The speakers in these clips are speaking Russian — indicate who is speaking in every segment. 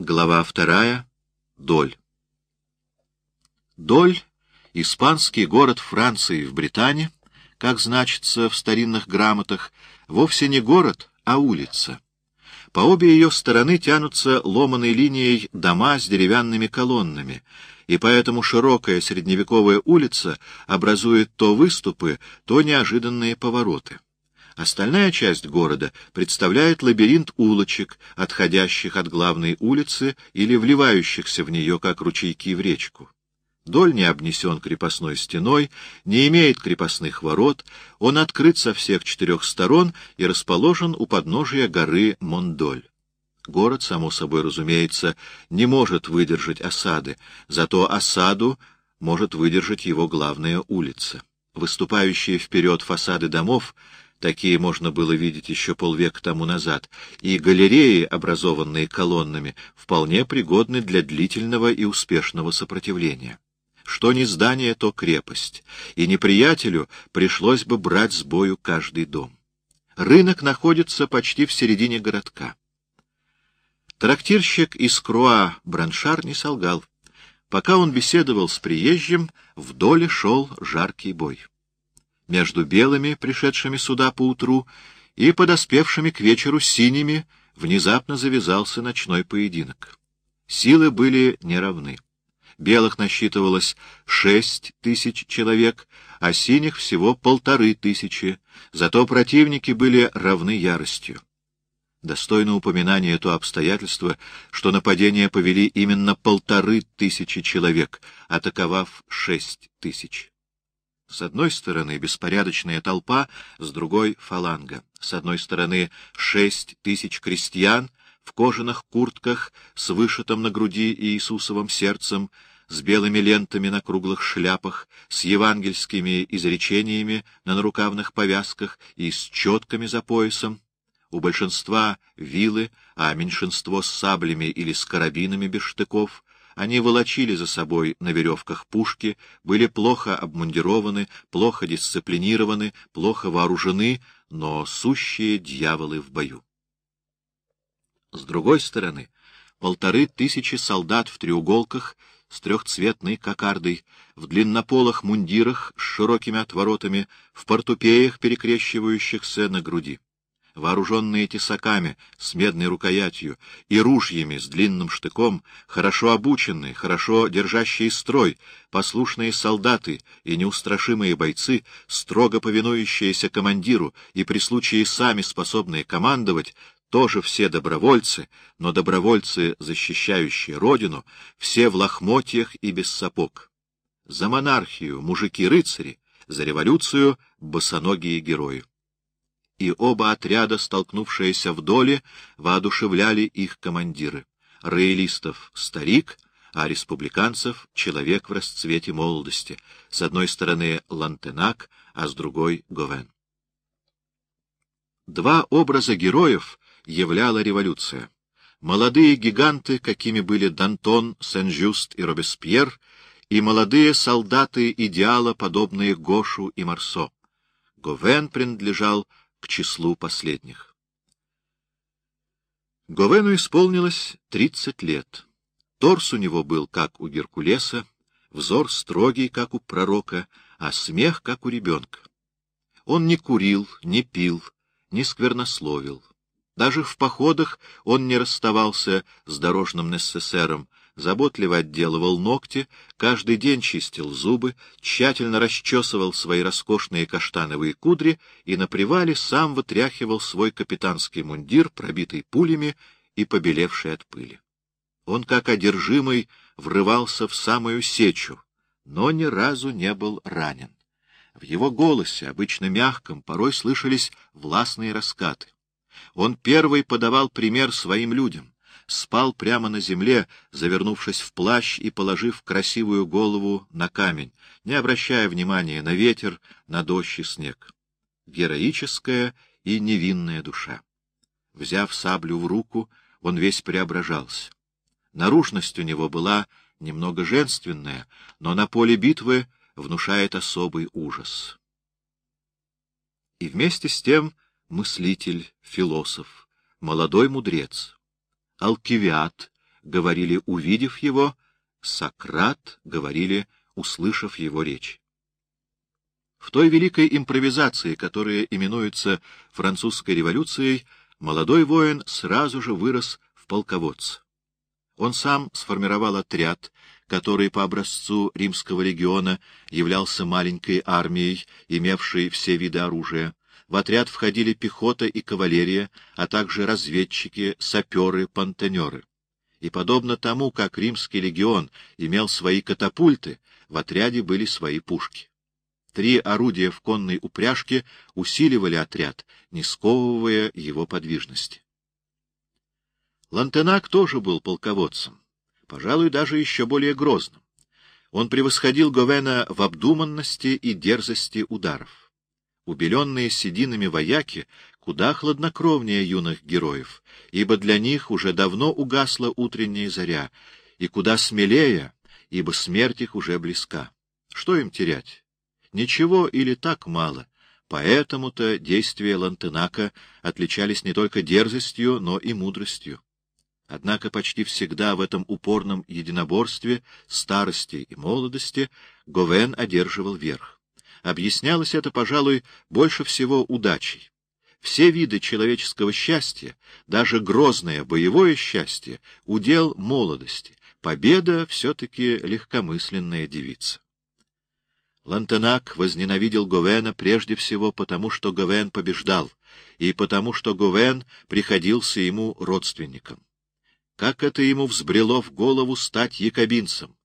Speaker 1: Глава вторая. Доль. Доль — испанский город Франции в Британии, как значится в старинных грамотах, вовсе не город, а улица. По обе ее стороны тянутся ломаной линией дома с деревянными колоннами, и поэтому широкая средневековая улица образует то выступы, то неожиданные повороты. Остальная часть города представляет лабиринт улочек, отходящих от главной улицы или вливающихся в нее, как ручейки в речку. Доль не обнесен крепостной стеной, не имеет крепостных ворот, он открыт со всех четырех сторон и расположен у подножия горы Мондоль. Город, само собой разумеется, не может выдержать осады, зато осаду может выдержать его главная улица. Выступающие вперед фасады домов такие можно было видеть еще полвека тому назад, и галереи, образованные колоннами, вполне пригодны для длительного и успешного сопротивления. Что ни здание, то крепость, и неприятелю пришлось бы брать с бою каждый дом. Рынок находится почти в середине городка. Трактирщик из Круа Браншар не солгал. Пока он беседовал с приезжим, вдоль шел жаркий бой между белыми, пришедшими сюда поутру, и подоспевшими к вечеру синими, внезапно завязался ночной поединок. Силы были неравны. Белых насчитывалось шесть тысяч человек, а синих всего полторы тысячи, зато противники были равны яростью. Достойно упоминания то обстоятельство, что нападение повели именно полторы тысячи человек, атаковав шесть тысяч. С одной стороны беспорядочная толпа, с другой — фаланга. С одной стороны шесть тысяч крестьян в кожаных куртках с вышитым на груди Иисусовым сердцем, с белыми лентами на круглых шляпах, с евангельскими изречениями на нарукавных повязках и с четками за поясом. У большинства — вилы, а меньшинство — с саблями или с карабинами без штыков — они волочили за собой на веревках пушки, были плохо обмундированы, плохо дисциплинированы, плохо вооружены, но сущие дьяволы в бою. С другой стороны, полторы тысячи солдат в треуголках с трехцветной кокардой, в длиннополых мундирах с широкими отворотами, в портупеях, перекрещивающихся на груди вооруженные тесаками с медной рукоятью и ружьями с длинным штыком, хорошо обученные, хорошо держащие строй, послушные солдаты и неустрашимые бойцы, строго повинующиеся командиру и при случае сами способные командовать, тоже все добровольцы, но добровольцы, защищающие родину, все в лохмотьях и без сапог. За монархию мужики-рыцари, за революцию босоногие герои и оба отряда, столкнувшиеся в доле, воодушевляли их командиры. Роялистов — старик, а республиканцев — человек в расцвете молодости. С одной стороны Лантенак, а с другой — Говен. Два образа героев являла революция. Молодые гиганты, какими были Дантон, Сен-Жюст и Робеспьер, и молодые солдаты идеала, подобные Гошу и Марсо. Говен принадлежал к числу последних. Говену исполнилось тридцать лет. Торс у него был, как у Геркулеса, взор строгий, как у пророка, а смех, как у ребенка. Он не курил, не пил, не сквернословил. Даже в походах он не расставался с дорожным несессером, заботливо отделывал ногти, каждый день чистил зубы, тщательно расчесывал свои роскошные каштановые кудри и на привале сам вытряхивал свой капитанский мундир, пробитый пулями и побелевший от пыли. Он, как одержимый, врывался в самую сечу, но ни разу не был ранен. В его голосе, обычно мягком, порой слышались властные раскаты. Он первый подавал пример своим людям спал прямо на земле, завернувшись в плащ и положив красивую голову на камень, не обращая внимания на ветер, на дождь и снег. Героическая и невинная душа. Взяв саблю в руку, он весь преображался. Наружность у него была немного женственная, но на поле битвы внушает особый ужас. И вместе с тем мыслитель, философ, молодой мудрец. Алкивиад, говорили, увидев его, Сократ говорили, услышав его речь. В той великой импровизации, которая именуется французской революцией, молодой воин сразу же вырос в полководца. Он сам сформировал отряд, который по образцу римского легиона являлся маленькой армией, имевшей все виды оружия. В отряд входили пехота и кавалерия, а также разведчики, саперы, пантенеры. И подобно тому, как римский легион имел свои катапульты, в отряде были свои пушки. Три орудия в конной упряжке усиливали отряд, не сковывая его подвижности. Лантенак тоже был полководцем, пожалуй, даже еще более грозным. Он превосходил Говена в обдуманности и дерзости ударов. Убеленные сединами вояки куда хладнокровнее юных героев, ибо для них уже давно угасла утренняя заря, и куда смелее, ибо смерть их уже близка. Что им терять? Ничего или так мало. Поэтому-то действия Лантенака отличались не только дерзостью, но и мудростью. Однако почти всегда в этом упорном единоборстве старости и молодости Говен одерживал верх. Объяснялось это, пожалуй, больше всего удачей. Все виды человеческого счастья, даже грозное боевое счастье, удел молодости. Победа все-таки легкомысленная девица. Лантенак возненавидел Говена прежде всего потому, что Говен побеждал, и потому, что Говен приходился ему родственником. Как это ему взбрело в голову стать якобинцем?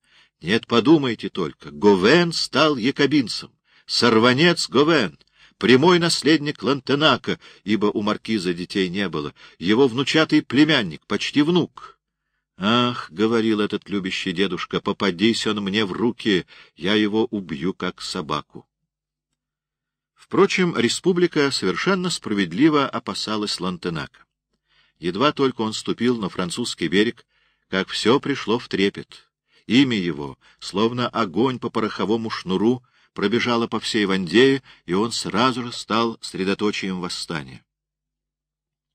Speaker 1: Нет, подумайте только, Говен стал якобинцем. Сорванец Говен, прямой наследник Лантенака, ибо у маркиза детей не было, его внучатый племянник, почти внук — «Ах, — говорил этот любящий дедушка, — попадись он мне в руки, я его убью, как собаку». Впрочем, республика совершенно справедливо опасалась Лантенака. Едва только он ступил на французский берег, как все пришло в трепет. Имя его, словно огонь по пороховому шнуру, пробежало по всей Вандее, и он сразу же стал средоточием восстания.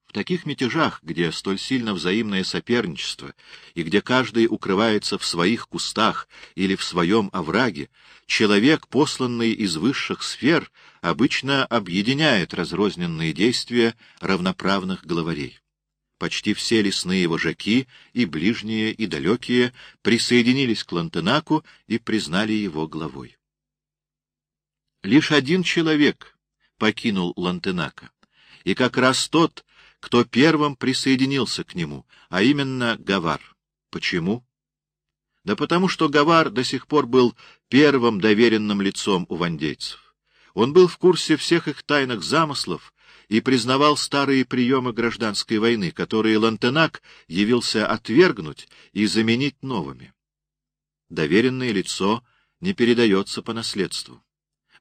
Speaker 1: В таких мятежах, где столь сильно взаимное соперничество, и где каждый укрывается в своих кустах или в своем овраге, человек, посланный из высших сфер, обычно объединяет разрозненные действия равноправных главарей. Почти все лесные вожаки, и ближние, и далекие, присоединились к Лантенаку и признали его главой. Лишь один человек покинул Лантенака, и как раз тот, кто первым присоединился к нему, а именно Гавар. Почему? Да потому что Гавар до сих пор был первым доверенным лицом у вандейцев. Он был в курсе всех их тайных замыслов и признавал старые приемы гражданской войны, которые Лантенак явился отвергнуть и заменить новыми. Доверенное лицо не передается по наследству.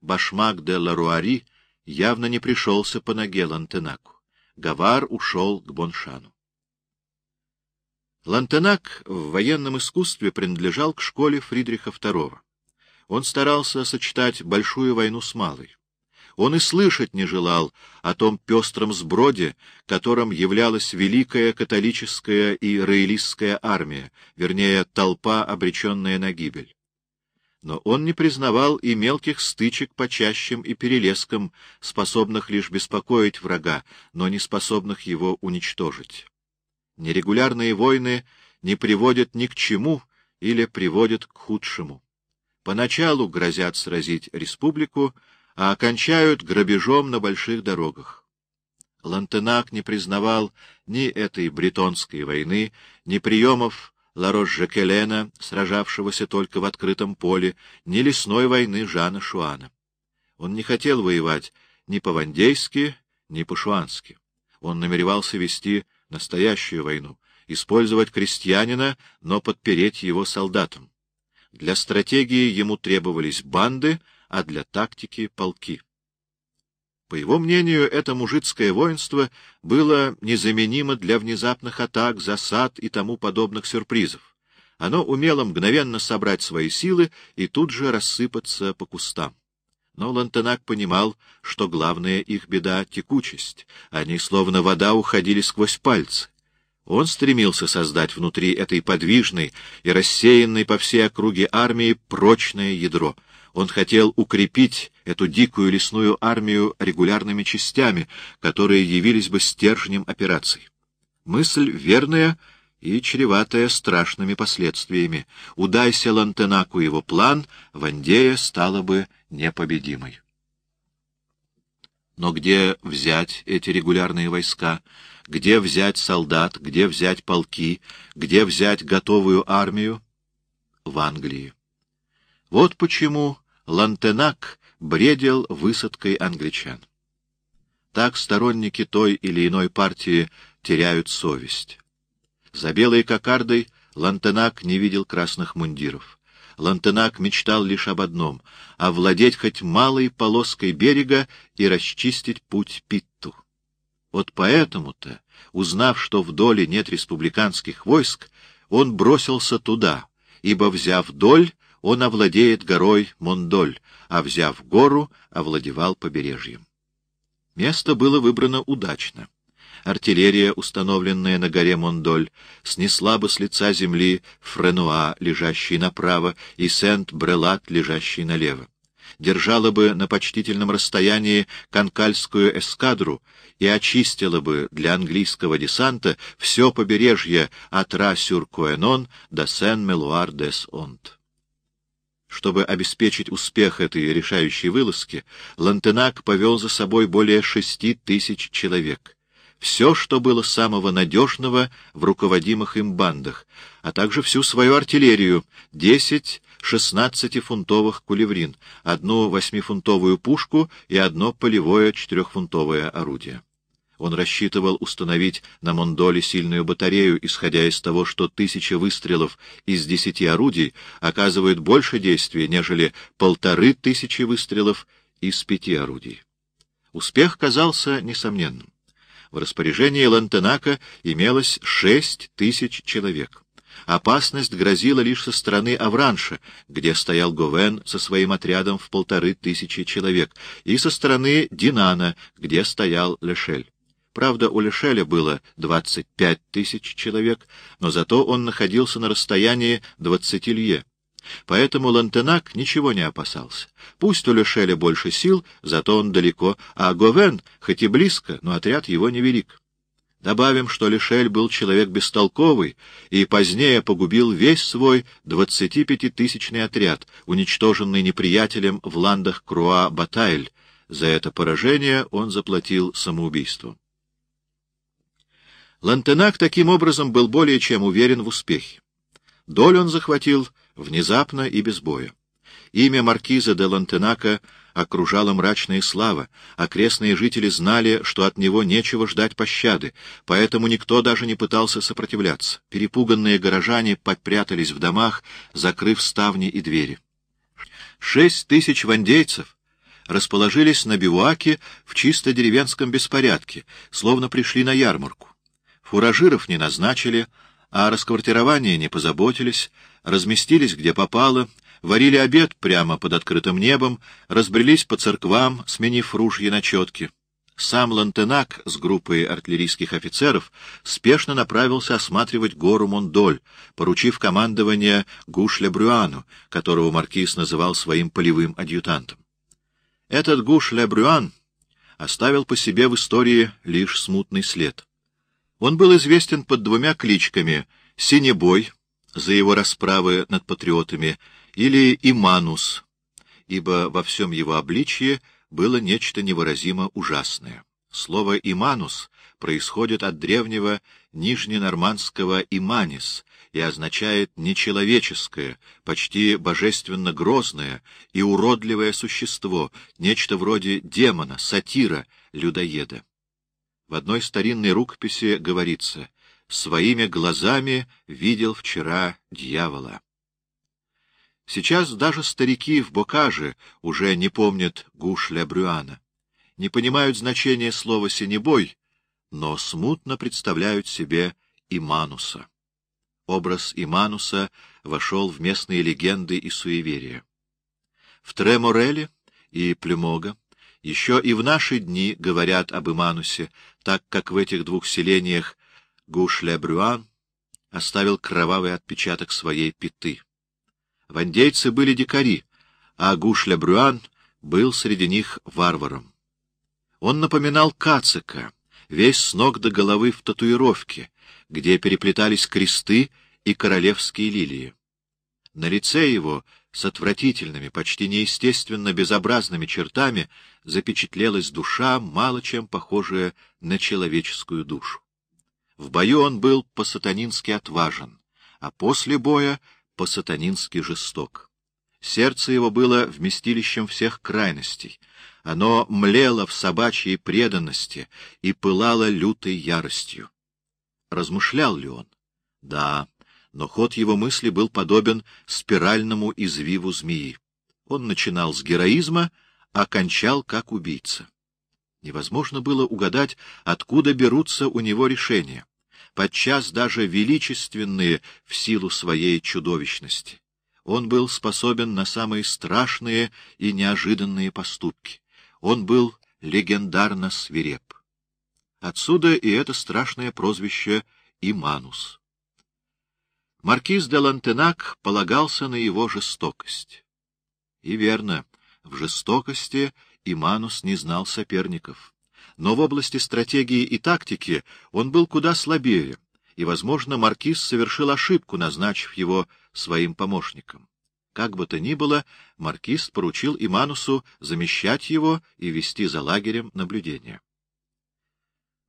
Speaker 1: Башмак де Ларуари явно не пришелся по ноге Лантенаку. Гавар ушел к Боншану. Лантенак в военном искусстве принадлежал к школе Фридриха II. Он старался сочетать большую войну с малой. Он и слышать не желал о том пестром сброде, которым являлась великая католическая и роялистская армия, вернее, толпа, обреченная на гибель но он не признавал и мелких стычек по чащам и перелескам, способных лишь беспокоить врага, но не способных его уничтожить. Нерегулярные войны не приводят ни к чему или приводят к худшему. Поначалу грозят сразить республику, а окончают грабежом на больших дорогах. Лантенак не признавал ни этой бретонской войны, ни приемов Ларош-Жакелена, сражавшегося только в открытом поле, ни лесной войны Жана Шуана. Он не хотел воевать ни по-вандейски, ни по-шуански. Он намеревался вести настоящую войну, использовать крестьянина, но подпереть его солдатам. Для стратегии ему требовались банды, а для тактики — полки. По его мнению, это мужицкое воинство было незаменимо для внезапных атак, засад и тому подобных сюрпризов. Оно умело мгновенно собрать свои силы и тут же рассыпаться по кустам. Но Лантенак понимал, что главная их беда — текучесть. Они, словно вода, уходили сквозь пальцы. Он стремился создать внутри этой подвижной и рассеянной по всей округе армии прочное ядро. Он хотел укрепить эту дикую лесную армию регулярными частями, которые явились бы стержнем операций. Мысль верная и чреватая страшными последствиями. Удайся Лантенаку его план, Вандея стала бы непобедимой. Но где взять эти регулярные войска? Где взять солдат? Где взять полки? Где взять готовую армию? В Англии. Вот почему Лантенак бредил высадкой англичан. Так сторонники той или иной партии теряют совесть. За белой кокардой Лантенак не видел красных мундиров. Лантенак мечтал лишь об одном — овладеть хоть малой полоской берега и расчистить путь Питту. Вот поэтому-то, узнав, что в доле нет республиканских войск, он бросился туда, ибо, взяв доль, он овладеет горой Мондоль, а, взяв гору, овладевал побережьем. Место было выбрано удачно артиллерия, установленная на горе Мондоль, снесла бы с лица земли Френуа, лежащий направо, и Сент-Брелат, лежащий налево. Держала бы на почтительном расстоянии Канкальскую эскадру и очистила бы для английского десанта все побережье от Ра-Сюр-Куэнон до Сен-Мелуар-дес-Онт. Чтобы обеспечить успех этой решающей вылазки, Лантенак повел за собой более шести тысяч человек все, что было самого надежного в руководимых им бандах, а также всю свою артиллерию, десять шестнадцатифунтовых кулеврин, одну восьмифунтовую пушку и одно полевое четырехфунтовое орудие. Он рассчитывал установить на Мондоле сильную батарею, исходя из того, что тысяча выстрелов из десяти орудий оказывают больше действия, нежели полторы тысячи выстрелов из пяти орудий. Успех казался несомненным в распоряжении Лантенака имелось шесть тысяч человек. Опасность грозила лишь со стороны Авранша, где стоял Говен со своим отрядом в полторы тысячи человек, и со стороны Динана, где стоял Лешель. Правда, у Лешеля было 25 тысяч человек, но зато он находился на расстоянии 20 лье. Поэтому Лантенак ничего не опасался. Пусть у Лешеля больше сил, зато он далеко, а Говен, хоть и близко, но отряд его невелик. Добавим, что Лешель был человек бестолковый и позднее погубил весь свой двадцатипятитысячный отряд, уничтоженный неприятелем в ландах Круа-Батайль. За это поражение он заплатил самоубийством. Лантенак таким образом был более чем уверен в успехе. Доль он захватил внезапно и без боя. Имя маркиза де Лантенака окружала мрачная слава, окрестные жители знали, что от него нечего ждать пощады, поэтому никто даже не пытался сопротивляться. Перепуганные горожане подпрятались в домах, закрыв ставни и двери. Шесть тысяч вандейцев расположились на бивуаке в чисто деревенском беспорядке, словно пришли на ярмарку. Фуражиров не назначили, о расквартировании не позаботились, разместились где попало, варили обед прямо под открытым небом, разбрелись по церквам, сменив ружья на четки. Сам Лантенак с группой артиллерийских офицеров спешно направился осматривать гору Мондоль, поручив командование Гуш-Ле-Брюану, которого маркиз называл своим полевым адъютантом. Этот Гуш-Ле-Брюан оставил по себе в истории лишь смутный след. Он был известен под двумя кличками «Синебой» за его расправы над патриотами или «Иманус», ибо во всем его обличье было нечто невыразимо ужасное. Слово «иманус» происходит от древнего нижненормандского «иманис» и означает нечеловеческое, почти божественно грозное и уродливое существо, нечто вроде демона, сатира, людоеда. В одной старинной рукописи говорится «Своими глазами видел вчера дьявола». Сейчас даже старики в Бокаже уже не помнят Гуш-Ля Брюана, не понимают значения слова «синебой», но смутно представляют себе Имануса. Образ Имануса вошел в местные легенды и суеверия. В Тремореле и Плюмога еще и в наши дни говорят об Иманусе, так как в этих двух селениях Гуш-Ле-Брюан оставил кровавый отпечаток своей пяты. Вандейцы были дикари, а Гуш-Ле-Брюан был среди них варваром. Он напоминал Кацика, весь с ног до головы в татуировке, где переплетались кресты и королевские лилии. На лице его с отвратительными, почти неестественно безобразными чертами запечатлелась душа, мало чем похожая на человеческую душу. В бою он был по-сатанински отважен, а после боя по-сатанински жесток. Сердце его было вместилищем всех крайностей. Оно млело в собачьей преданности и пылало лютой яростью. Размышлял ли он? Да, но ход его мысли был подобен спиральному извиву змеи. Он начинал с героизма, а кончал как убийца. Невозможно было угадать, откуда берутся у него решения, подчас даже величественные в силу своей чудовищности. Он был способен на самые страшные и неожиданные поступки. Он был легендарно свиреп. Отсюда и это страшное прозвище Иманус. Маркиз де Лантенак полагался на его жестокость. И верно, в жестокости Иманус не знал соперников. Но в области стратегии и тактики он был куда слабее, и, возможно, Маркиз совершил ошибку, назначив его своим помощником. Как бы то ни было, Маркиз поручил Иманусу замещать его и вести за лагерем наблюдения.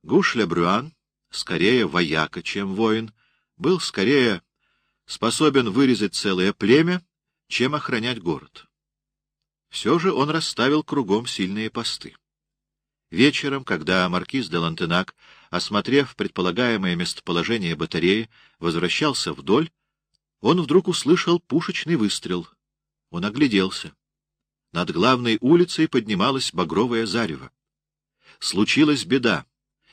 Speaker 1: Гуш-Ле-Брюан, скорее вояка, чем воин, был скорее способен вырезать целое племя, чем охранять город. Все же он расставил кругом сильные посты. Вечером, когда маркиз де Лантенак, осмотрев предполагаемое местоположение батареи, возвращался вдоль, он вдруг услышал пушечный выстрел. Он огляделся. Над главной улицей поднималась багровая зарево. Случилась беда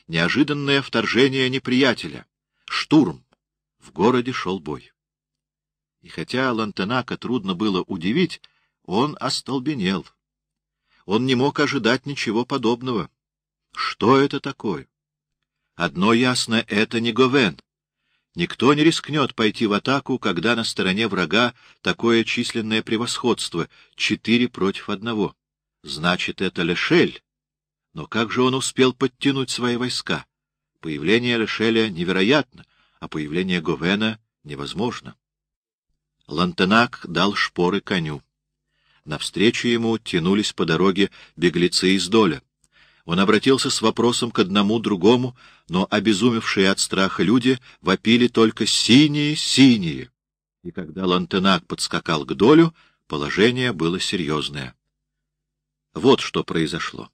Speaker 1: неожиданное вторжение неприятеля, штурм. В городе шел бой. И хотя Лантенака трудно было удивить, он остолбенел. Он не мог ожидать ничего подобного. Что это такое? Одно ясно — это не Говен. Никто не рискнет пойти в атаку, когда на стороне врага такое численное превосходство — четыре против одного. Значит, это Лешель, но как же он успел подтянуть свои войска? Появление Лешеля невероятно, а появление Говена невозможно. Лантенак дал шпоры коню. Навстречу ему тянулись по дороге беглецы из доля. Он обратился с вопросом к одному другому, но обезумевшие от страха люди вопили только «синие, синие». И когда Лантенак подскакал к долю, положение было серьезное. Вот что произошло.